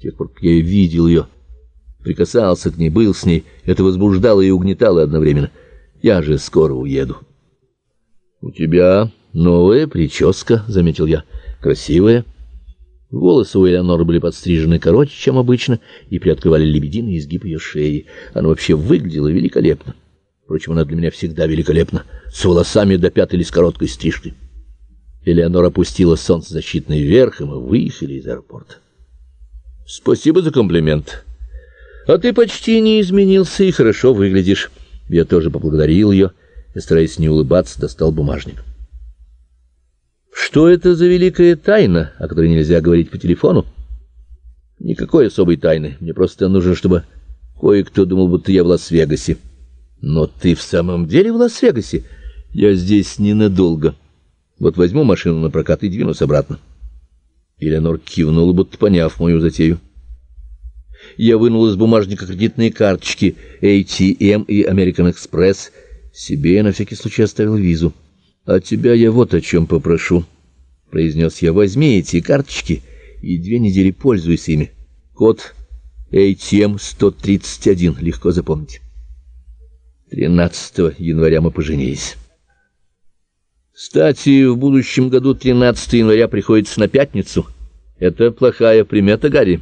тех пор, как я видел ее, прикасался к ней, был с ней, это возбуждало и угнетало одновременно. Я же скоро уеду. — У тебя новая прическа, — заметил я, — красивая. Волосы у Элеоноры были подстрижены короче, чем обычно, и приоткрывали лебединый изгиб ее шеи. Она вообще выглядела великолепно. Впрочем, она для меня всегда великолепна, с волосами до пят или с короткой стрижкой. Элеонора опустила солнцезащитный верх, и мы выехали из аэропорта. Спасибо за комплимент. А ты почти не изменился и хорошо выглядишь. Я тоже поблагодарил ее и, стараясь не улыбаться, достал бумажник. Что это за великая тайна, о которой нельзя говорить по телефону? Никакой особой тайны. Мне просто нужно, чтобы кое-кто думал, будто я в Лас-Вегасе. Но ты в самом деле в Лас-Вегасе? Я здесь ненадолго. Вот возьму машину на прокат и двинусь обратно. Эленор кивнула, будто поняв мою затею. Я вынул из бумажника кредитные карточки ATM и American Express. Себе я на всякий случай оставил визу. «А тебя я вот о чем попрошу», — произнес я. «Возьми эти карточки и две недели пользуйся ими. Код ATM 131, легко запомнить. 13 января мы поженились». Кстати, в будущем году 13 января приходится на пятницу. Это плохая примета, Гарри.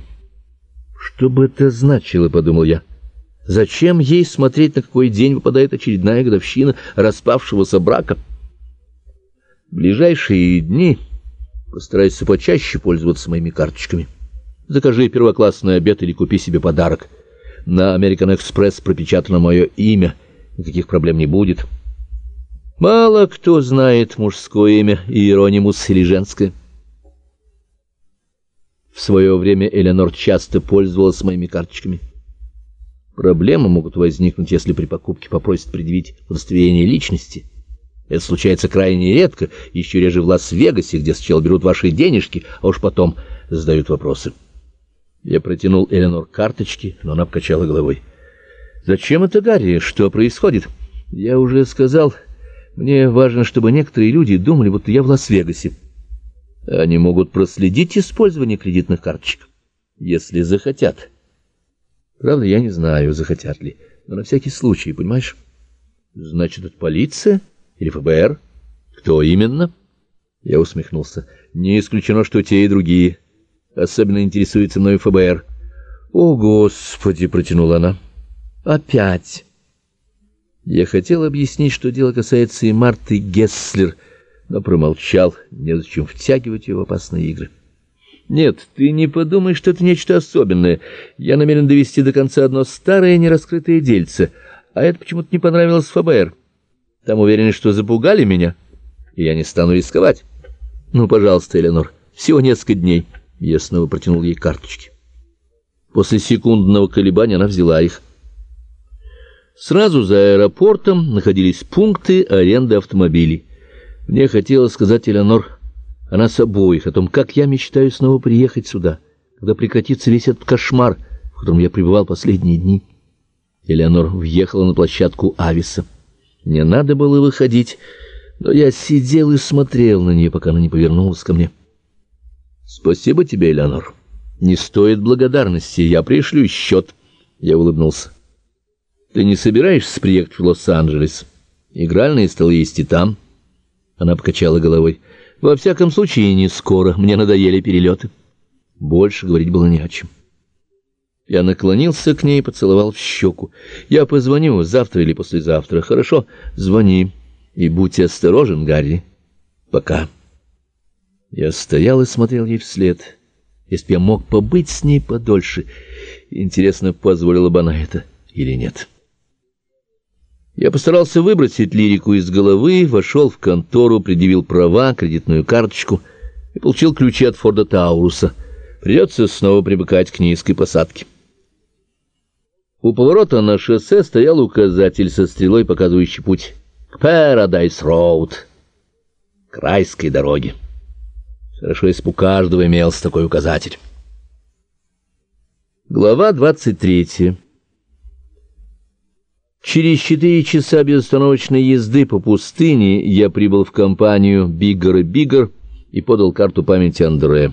Что бы это значило, подумал я. Зачем ей смотреть, на какой день выпадает очередная годовщина распавшегося брака? В ближайшие дни постарайся почаще пользоваться моими карточками. Закажи первоклассный обед или купи себе подарок. На American Express пропечатано мое имя, никаких проблем не будет. Мало кто знает мужское имя Иеронимус или женское. В свое время Эленор часто пользовалась моими карточками. Проблемы могут возникнуть, если при покупке попросят предъявить удостоверение личности. Это случается крайне редко, еще реже в Лас-Вегасе, где сначала берут ваши денежки, а уж потом задают вопросы. Я протянул Эленор карточки, но она покачала головой. «Зачем это, Гарри? Что происходит?» «Я уже сказал...» Мне важно, чтобы некоторые люди думали, будто я в Лас-Вегасе. Они могут проследить использование кредитных карточек, если захотят. Правда, я не знаю, захотят ли, но на всякий случай, понимаешь? Значит, это полиция или ФБР? Кто именно? Я усмехнулся. Не исключено, что те и другие. Особенно интересуется мной ФБР. О, Господи, протянула она. Опять. Я хотел объяснить, что дело касается и Марты Гесслер, но промолчал, незачем втягивать ее в опасные игры. «Нет, ты не подумай, что это нечто особенное. Я намерен довести до конца одно старое нераскрытое дельце, а это почему-то не понравилось ФБР. Там уверены, что запугали меня, и я не стану рисковать. Ну, пожалуйста, Эленор, всего несколько дней». Я снова протянул ей карточки. После секундного колебания она взяла их. Сразу за аэропортом находились пункты аренды автомобилей. Мне хотелось сказать Элеонор о нас обоих, о том, как я мечтаю снова приехать сюда, когда прекратится весь этот кошмар, в котором я пребывал последние дни. Элеонор въехала на площадку Ависа. Не надо было выходить, но я сидел и смотрел на нее, пока она не повернулась ко мне. «Спасибо тебе, Элеонор. Не стоит благодарности, я пришлю счет». Я улыбнулся. Ты не собираешься приехать в Лос-Анджелес? Игральные столы есть и там. Она покачала головой. Во всяком случае, не скоро. Мне надоели перелеты. Больше говорить было не о чем. Я наклонился к ней и поцеловал в щеку. Я позвоню завтра или послезавтра. Хорошо, звони. И будь осторожен, Гарри. Пока. Я стоял и смотрел ей вслед. Если б я мог побыть с ней подольше, интересно, позволила бы она это или нет. Я постарался выбросить лирику из головы, вошел в контору, предъявил права, кредитную карточку и получил ключи от Форда Тауруса. Придется снова привыкать к низкой посадке. У поворота на шоссе стоял указатель со стрелой, показывающий путь к Paradise Road, к райской дороге. Хорошо, если бы у каждого имелся такой указатель. Глава двадцать третья. Через четыре часа безостановочной езды по пустыне я прибыл в компанию «Биггер и Биггер» и подал карту памяти Андре.